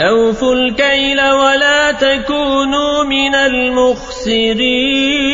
أوفوا الكيل ولا تكونوا من المخسرين.